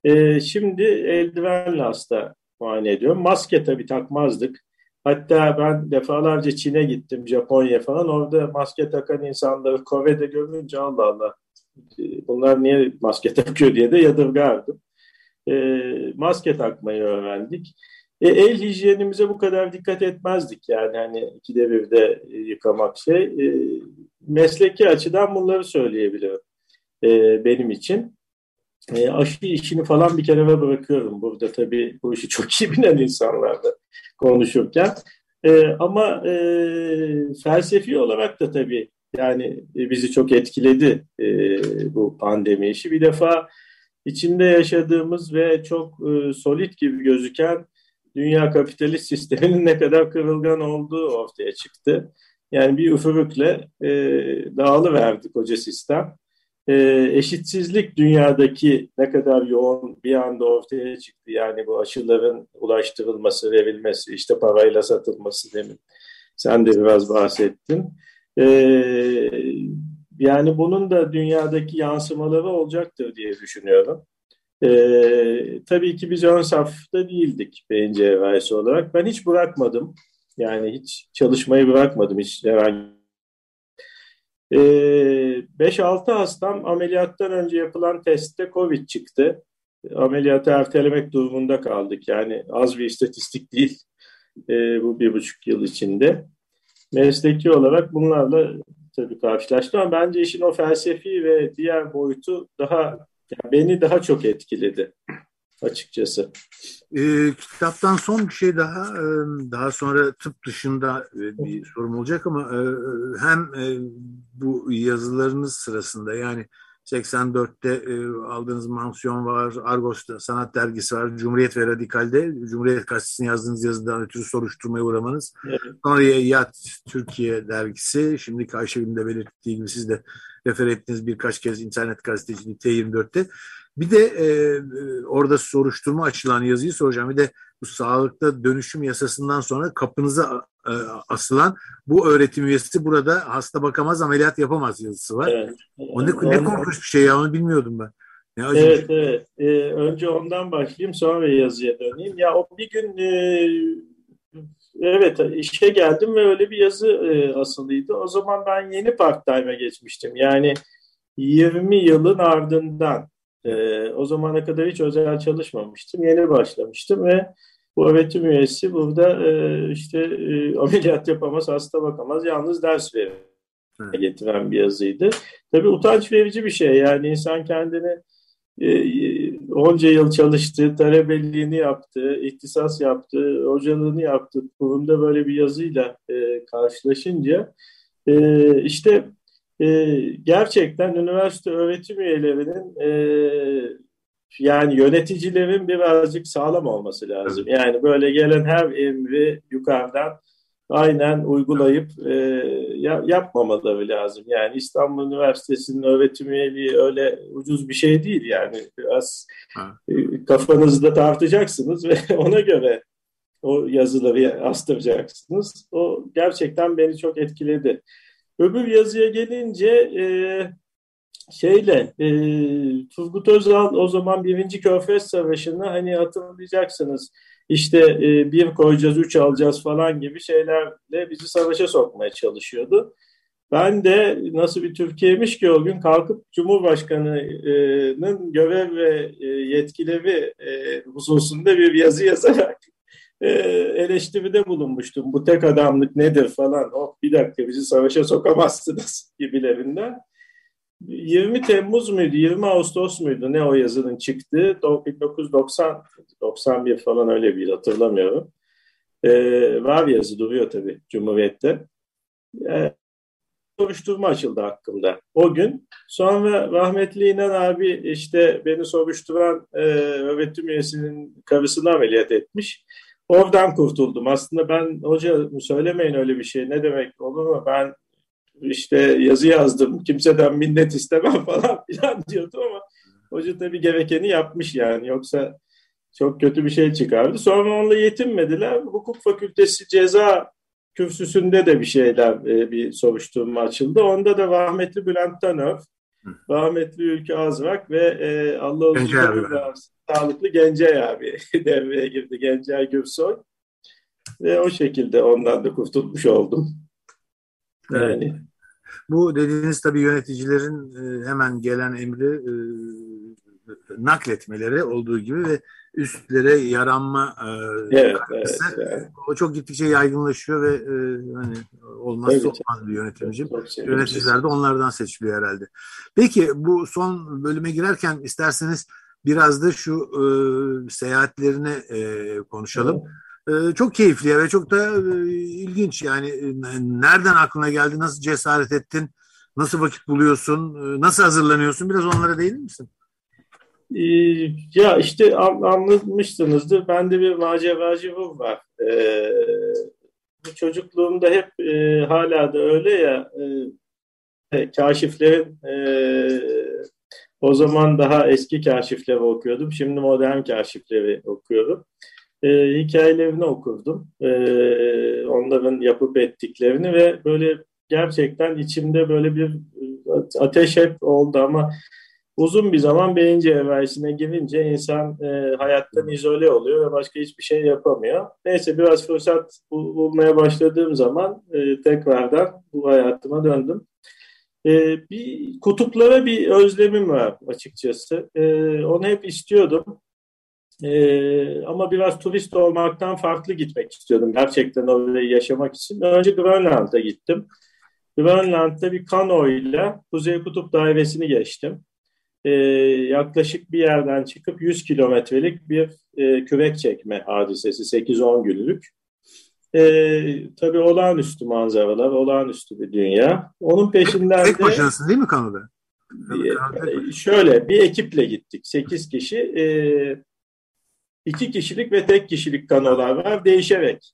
E, şimdi eldivenle hasta muayene ediyorum. Maske tabii takmazdık. Hatta ben defalarca Çin'e gittim, Japonya falan. Orada maske takan insanları Kore'de görünce Allah Allah bunlar niye maske takıyor diye de yadırgardım. E, maske takmayı öğrendik. E, el hijyenimize bu kadar dikkat etmezdik yani hani ikide bir de yıkamak şey. E, mesleki açıdan bunları söyleyebilirim e, benim için. E, aşı işini falan bir kere bırakıyorum burada tabii bu işi çok iyi bilen insanlarla konuşurken. E, ama e, felsefi olarak da tabii yani bizi çok etkiledi e, bu pandemi işi. Bir defa içinde yaşadığımız ve çok e, solid gibi gözüken dünya kapitalist sisteminin ne kadar kırılgan olduğu ortaya çıktı. Yani bir üfürükle e, dağılıverdi koca sistem. E, eşitsizlik dünyadaki ne kadar yoğun bir anda ortaya çıktı. Yani bu aşıların ulaştırılması, verilmesi, işte parayla satılması demin. Sen de biraz bahsettin. E, yani bunun da dünyadaki yansımaları olacaktır diye düşünüyorum. Ee, tabii ki biz ön safta değildik beyin cerrahisi olarak. Ben hiç bırakmadım. Yani hiç çalışmayı bırakmadım. Hiç herhangi ee, 5-6 hastam ameliyattan önce yapılan testte COVID çıktı. Ameliyatı ertelemek durumunda kaldık. Yani az bir istatistik değil ee, bu bir buçuk yıl içinde. Mesleki olarak bunlarla tabii karşılaştım ama bence işin o felsefi ve diğer boyutu daha yani beni daha çok etkiledi açıkçası. E, kitaptan son bir şey daha, e, daha sonra tıp dışında e, bir sorum olacak ama e, hem bu yazılarınız sırasında yani 84'te e, aldığınız mansiyon var, Argos'ta sanat dergisi var, Cumhuriyet ve Radikal'de Cumhuriyet Gazetesi'ne yazdığınız yazıdan ötürü soruşturmaya uğramanız. Evet. Sonra Yat Türkiye dergisi, şimdi Ayşegül'ün de belirttiği gibi siz de refer ettiğiniz birkaç kez internet gazeteciliği T24'te. Bir de e, orada soruşturma açılan yazıyı soracağım. Bir de bu sağlıkta dönüşüm yasasından sonra kapınıza e, asılan bu öğretim üyesi burada hasta bakamaz ameliyat yapamaz yazısı var. Evet. O ne, ne korkunç bir şey ya onu bilmiyordum ben. Ne evet, evet. Ee, önce ondan başlayayım sonra yazıya döneyim. Ya o bir gün e, evet işe geldim ve öyle bir yazı e, asılıydı. O zaman ben yeni part-time'e geçmiştim. Yani 20 yılın ardından e, o zamana kadar hiç özel çalışmamıştım. Yeni başlamıştım ve bu öğretim üyesi burada e, işte e, ameliyat yapamaz, hasta bakamaz, yalnız ders verir getiren bir yazıydı. Tabii utanç verici bir şey. Yani insan kendini e, onca yıl çalıştı, talebeliğini yaptı, ihtisas yaptı, hocalığını yaptı. Kurumda böyle bir yazıyla e, karşılaşınca e, işte e, gerçekten üniversite öğretim üyelerinin e, yani yöneticilerin birazcık sağlam olması lazım. Yani böyle gelen her emri yukarıdan aynen uygulayıp e, yapmamaları lazım. Yani İstanbul Üniversitesi'nin öğretim üyeliği öyle ucuz bir şey değil yani. Biraz e, kafanızda tartacaksınız ve ona göre o yazıları astıracaksınız. O gerçekten beni çok etkiledi. Öbür yazıya gelince e, şeyle e, Turgut Özal o zaman birinci Körfez Savaşı'nı hani hatırlayacaksınız işte e, bir koyacağız, üç alacağız falan gibi şeylerle bizi savaşa sokmaya çalışıyordu. Ben de nasıl bir Türkiye'miş ki o gün kalkıp Cumhurbaşkanı'nın görev ve e, yetkileri e, hususunda bir yazı yazarak e, eleştiride bulunmuştum. Bu tek adamlık nedir falan. Oh bir dakika bizi savaşa sokamazsınız gibilerinden. 20 Temmuz muydu, 20 Ağustos muydu ne o yazının çıktığı? 1990, 91 falan öyle bir hatırlamıyorum. Ee, var yazı duruyor tabii Cumhuriyet'te. Ee, soruşturma açıldı hakkımda o gün. Sonra rahmetli İnan abi işte beni soruşturan e, öğretim üyesinin karısını ameliyat etmiş. Oradan kurtuldum. Aslında ben hoca söylemeyin öyle bir şey ne demek olur mu ben işte yazı yazdım kimseden minnet istemem falan filan diyordu ama hoca tabii gerekeni yapmış yani yoksa çok kötü bir şey çıkardı. Sonra onunla yetinmediler. Hukuk fakültesi ceza kürsüsünde de bir şeyler e, bir soruşturma açıldı. Onda da rahmetli Bülent Tanöv, rahmetli Ülke Azrak ve e, Allah uzun sağlıklı Gencay abi devreye girdi. Gencay Gürsoy. Ve o şekilde ondan da kurtulmuş oldum. Yani. Bu dediğiniz tabii yöneticilerin e, hemen gelen emri e, nakletmeleri olduğu gibi ve üstlere yaranma e, evet, evet, evet. o çok gittikçe yaygınlaşıyor ve hani olmazsa evet, olmaz bir yönetimci. Yöneticiler de onlardan seçiliyor herhalde. Peki bu son bölüme girerken isterseniz biraz da şu e, seyahatlerine e, konuşalım. Evet. E, çok keyifli ve çok da e, ilginç. Yani e, nereden aklına geldi, nasıl cesaret ettin, nasıl vakit buluyorsun, e, nasıl hazırlanıyorsun? Biraz onlara değinir misin? Ee, ya işte anlatmışsınızdır. Bende bir maceracı ruh var. Ee, bu çocukluğumda hep hala da öyle ya e, kaşiflerin o zaman daha eski kaşifleri okuyordum. Şimdi modern kaşifleri okuyorum. E, hikayelerini okurdum. E, onların yapıp ettiklerini ve böyle gerçekten içimde böyle bir ateş hep oldu ama uzun bir zaman beyin cerrahisine girince insan e, hayattan izole oluyor ve başka hiçbir şey yapamıyor. Neyse biraz fırsat bulmaya başladığım zaman e, tekrardan bu hayatıma döndüm. E, bir kutuplara bir özlemim var açıkçası. E, onu hep istiyordum. E, ama biraz turist olmaktan farklı gitmek istiyordum. Gerçekten orayı yaşamak için. Önce Grönland'a gittim. Grönland'da bir kano ile Kuzey Kutup Dairesi'ni geçtim e, yaklaşık bir yerden çıkıp 100 kilometrelik bir e, kürek çekme hadisesi 8-10 günlük. E, tabii olağanüstü manzaralar, olağanüstü bir dünya. Onun peşinden Tek de... başınasın değil mi Kanada? E, şöyle bir ekiple gittik. 8 kişi. E, iki kişilik ve tek kişilik kanolar var. Değişerek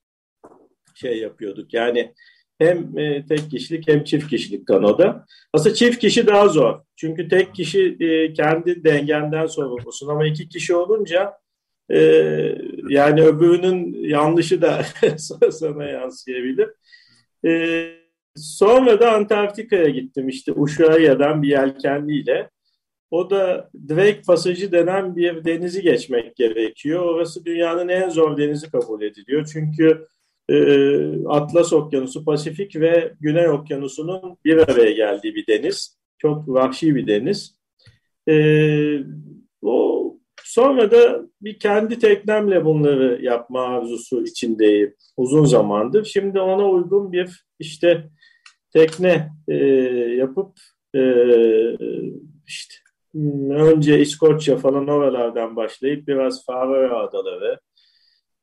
şey yapıyorduk. Yani hem e, tek kişilik hem çift kişilik kanoda. Aslında çift kişi daha zor. Çünkü tek kişi e, kendi dengenden sorumlusun ama iki kişi olunca e, yani öbürünün yanlışı da sana yansıyabilir. Sonra da Antarktika'ya gittim işte Ushuaia'dan bir yelkenliyle. O da Drake Pasajı denen bir denizi geçmek gerekiyor. Orası dünyanın en zor denizi kabul ediliyor. Çünkü e, Atlas Okyanusu, Pasifik ve Güney Okyanusu'nun bir araya geldiği bir deniz. Çok vahşi bir deniz. E, o Sonra da bir kendi teknemle bunları yapma arzusu içindeyim uzun zamandır. Şimdi ona uygun bir işte tekne e, yapıp e, işte önce İskoçya falan oralardan başlayıp biraz Faroe Adaları,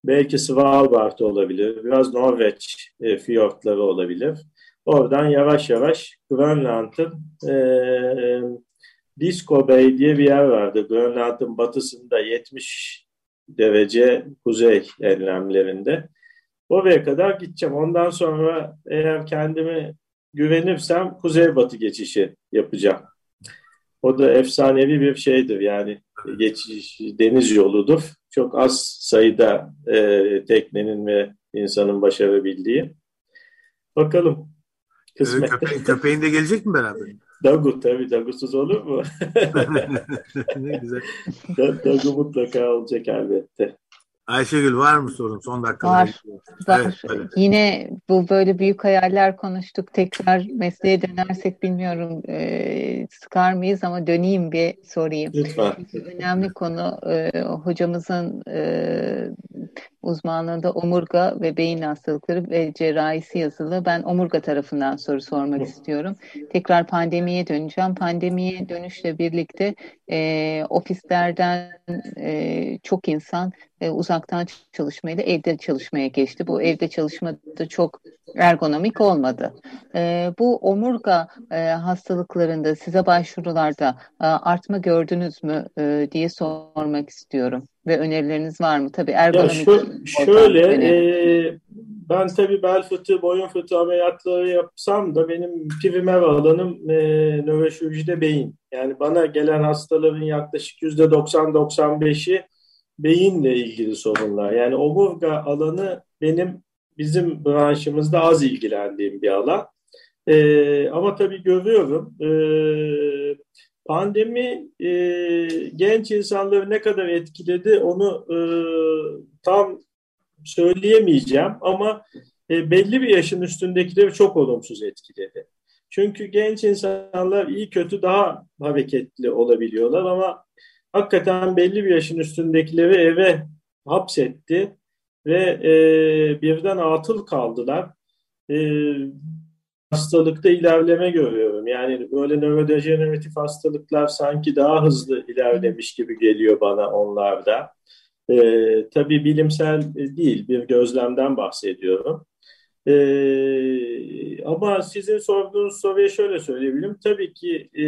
Belki Svalbard olabilir, biraz Norveç e, fiyortları olabilir. Oradan yavaş yavaş Grönland'ın e, Disco Bay diye bir yer vardı. Grönland'ın batısında 70 derece kuzey enlemlerinde. Oraya kadar gideceğim. Ondan sonra eğer kendimi güvenirsem kuzeybatı geçişi yapacağım. O da efsanevi bir şeydir yani geçiş deniz yoludur. Çok az sayıda e, teknenin ve insanın başarabildiği. Bakalım. Kısmet. Köpe köpeğin de gelecek mi beraber? Dagu tabii Dagu'suz olur mu? ne güzel. Dagu mutlaka olacak elbette. Ayşegül var mı sorun son dakikada? Var. var. Evet, Yine bu böyle büyük hayaller konuştuk. Tekrar mesleğe dönersek bilmiyorum e, sıkar mıyız ama döneyim bir sorayım. Lütfen. Önemli konu e, hocamızın e, uzmanlığında omurga ve beyin hastalıkları ve cerrahisi yazılı. Ben omurga tarafından soru sormak istiyorum. Tekrar pandemiye döneceğim. Pandemiye dönüşle birlikte e, ofislerden e, çok insan e, uzaktan çalışmayla evde çalışmaya geçti. Bu evde çalışma da çok ergonomik olmadı. E, bu omurga e, hastalıklarında size başvurularda e, artma gördünüz mü e, diye sormak istiyorum. Ve önerileriniz var mı? Tabii. Ya şu, şöyle e, ben tabii bel fıtığı, boyun fıtığı ameliyatları yapsam da benim primer alanım e, nöroşirurjide beyin. Yani bana gelen hastaların yaklaşık yüzde 90-95'i beyinle ilgili sorunlar. Yani omurga alanı benim bizim branşımızda az ilgilendiğim bir alan. E, ama tabii görüyorum e, pandemi e, genç insanları ne kadar etkiledi onu e, tam söyleyemeyeceğim ama e, belli bir yaşın üstündekileri çok olumsuz etkiledi. Çünkü genç insanlar iyi kötü daha hareketli olabiliyorlar ama hakikaten belli bir yaşın üstündekileri eve hapsetti ve e, birden atıl kaldılar. E, hastalıkta ilerleme görüyorum. Yani böyle nörodejeneratif hastalıklar sanki daha hızlı ilerlemiş gibi geliyor bana onlarda. E, tabii bilimsel değil, bir gözlemden bahsediyorum. E, ama sizin sorduğunuz soruya şöyle söyleyebilirim. Tabii ki e,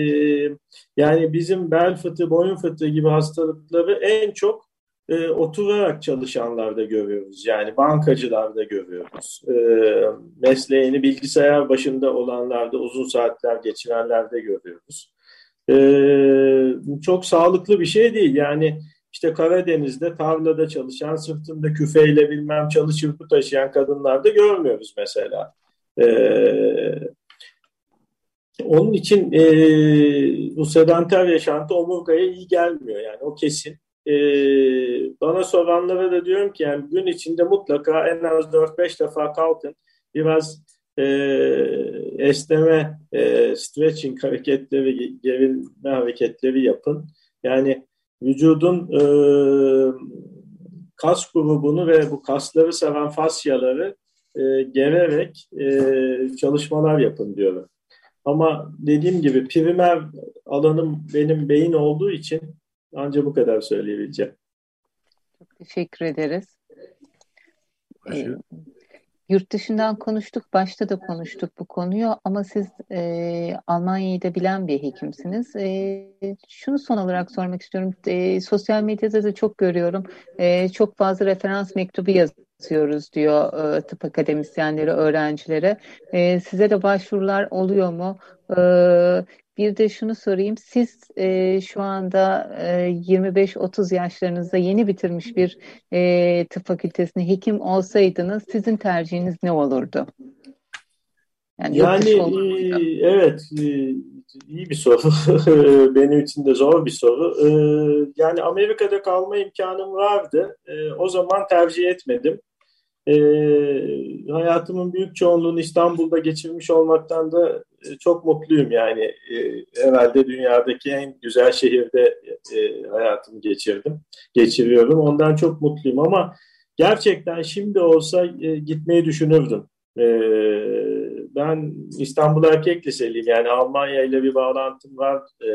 yani bizim bel fıtığı, boyun fıtığı gibi hastalıkları en çok e, oturarak çalışanlarda görüyoruz. Yani bankacılarda görüyoruz. E, mesleğini bilgisayar başında olanlarda uzun saatler geçirenlerde görüyoruz. E, çok sağlıklı bir şey değil. Yani işte Karadeniz'de tarlada çalışan, sırtında küfeyle bilmem çalı çırpı taşıyan kadınlarda görmüyoruz mesela. Ee, onun için e, bu sedanter yaşantı omurgaya iyi gelmiyor yani o kesin. E, bana soranlara da diyorum ki yani gün içinde mutlaka en az 4-5 defa kalkın. Biraz e, esneme, e, stretching hareketleri, gerilme hareketleri yapın. Yani vücudun e, kas grubunu ve bu kasları seven fasyaları e, gererek e, çalışmalar yapın diyorum. Ama dediğim gibi primer alanım benim beyin olduğu için ancak bu kadar söyleyebileceğim. Çok teşekkür ederiz. Ee, Yurt dışından konuştuk, başta da konuştuk bu konuyu ama siz e, Almanya'yı da bilen bir hekimsiniz. E, şunu son olarak sormak istiyorum. E, sosyal medyada da çok görüyorum. E, çok fazla referans mektubu yazıyoruz diyor e, tıp akademisyenleri öğrencilere. E, size de başvurular oluyor mu? E, bir de şunu sorayım. Siz e, şu anda e, 25-30 yaşlarınızda yeni bitirmiş bir e, tıp fakültesine hekim olsaydınız sizin tercihiniz ne olurdu? Yani, yani e, evet e, iyi bir soru. Benim için de zor bir soru. E, yani Amerika'da kalma imkanım vardı. E, o zaman tercih etmedim. E, hayatımın büyük çoğunluğunu İstanbul'da geçirmiş olmaktan da çok mutluyum yani. E, herhalde dünyadaki en güzel şehirde e, hayatımı geçirdim, geçiriyorum. Ondan çok mutluyum ama gerçekten şimdi olsa e, gitmeyi düşünürdüm. E, ben İstanbul Erkek Liseliyim yani Almanya ile bir bağlantım var. E,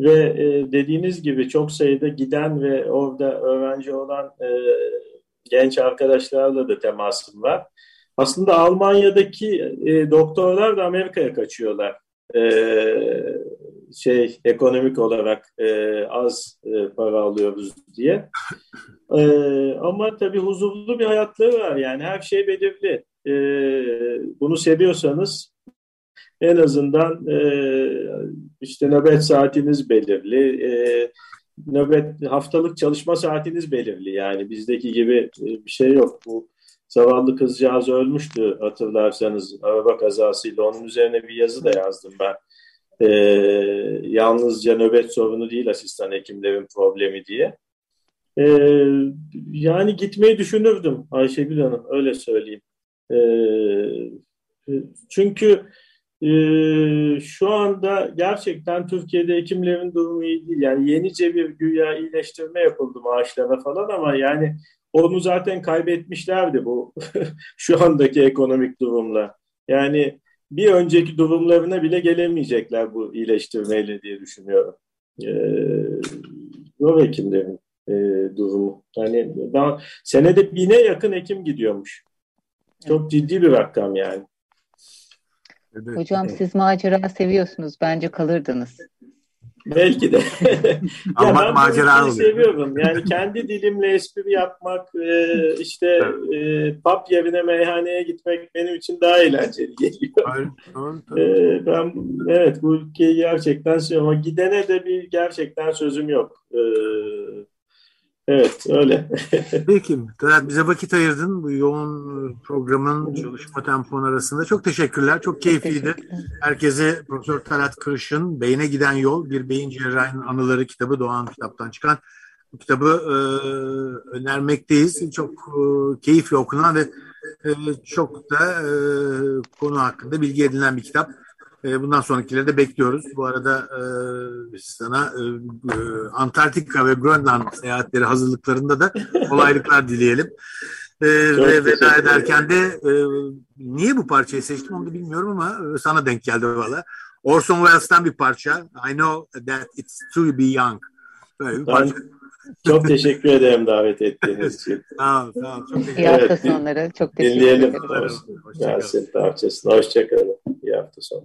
ve e, dediğiniz gibi çok sayıda giden ve orada öğrenci olan e, genç arkadaşlarla da temasım var. Aslında Almanya'daki e, doktorlar da Amerika'ya kaçıyorlar. E, şey ekonomik olarak e, az e, para alıyoruz diye. E, ama tabii huzurlu bir hayatları var yani her şey belirli. E, bunu seviyorsanız en azından e, işte nöbet saatiniz belirli. E, nöbet haftalık çalışma saatiniz belirli yani bizdeki gibi e, bir şey yok. Bu zavallı kızcağız ölmüştü hatırlarsanız araba kazasıyla onun üzerine bir yazı da yazdım ben. Ee, yalnızca nöbet sorunu değil asistan hekimlerin problemi diye. Ee, yani gitmeyi düşünürdüm Ayşegül Hanım öyle söyleyeyim. Ee, çünkü ee, şu anda gerçekten Türkiye'de hekimlerin durumu iyi değil. Yani yenice bir güya iyileştirme yapıldı maaşlara falan ama yani onu zaten kaybetmişlerdi bu şu andaki ekonomik durumla. Yani bir önceki durumlarına bile gelemeyecekler bu iyileştirmeyle diye düşünüyorum. Ee, hekimlerin e, durumu. Yani ben, senede bine yakın hekim gidiyormuş. Çok ciddi bir rakam yani. Evet. Hocam siz macera seviyorsunuz. Bence kalırdınız. Belki de. ya Ama ben macera seviyorum. Yani kendi dilimle espri yapmak, e, işte e, pub yerine meyhaneye gitmek benim için daha eğlenceli geliyor. e, ben evet bu ülkeyi gerçekten seviyorum. Ama gidene de bir gerçekten sözüm yok. E, Evet öyle. Peki Talat bize vakit ayırdın bu yoğun e, programın çalışma tempon arasında. Çok teşekkürler. Çok keyifliydi. Herkese Profesör Talat Kırış'ın Beyne Giden Yol Bir Beyin Cerrahinin Anıları kitabı Doğan kitaptan çıkan bu kitabı e, önermekteyiz. Çok e, keyifli okunan ve e, çok da e, konu hakkında bilgi edinilen bir kitap. E, bundan sonrakileri de bekliyoruz. Bu arada e, sana e, Antarktika ve Grönland seyahatleri hazırlıklarında da kolaylıklar dileyelim. Ve veda ederken de niye bu parçayı seçtim onu da bilmiyorum ama sana denk geldi valla. Orson Welles'tan bir parça. I know that it's to be young. Böyle bir parça. Çok teşekkür ederim davet ettiğiniz için. sağ ol, sağ ol. Çok teşekkür İyi hafta sonları. Çok teşekkür Dinleyelim. ederim. Gelsin parçasını. Hoşçakalın. İyi hafta sonu.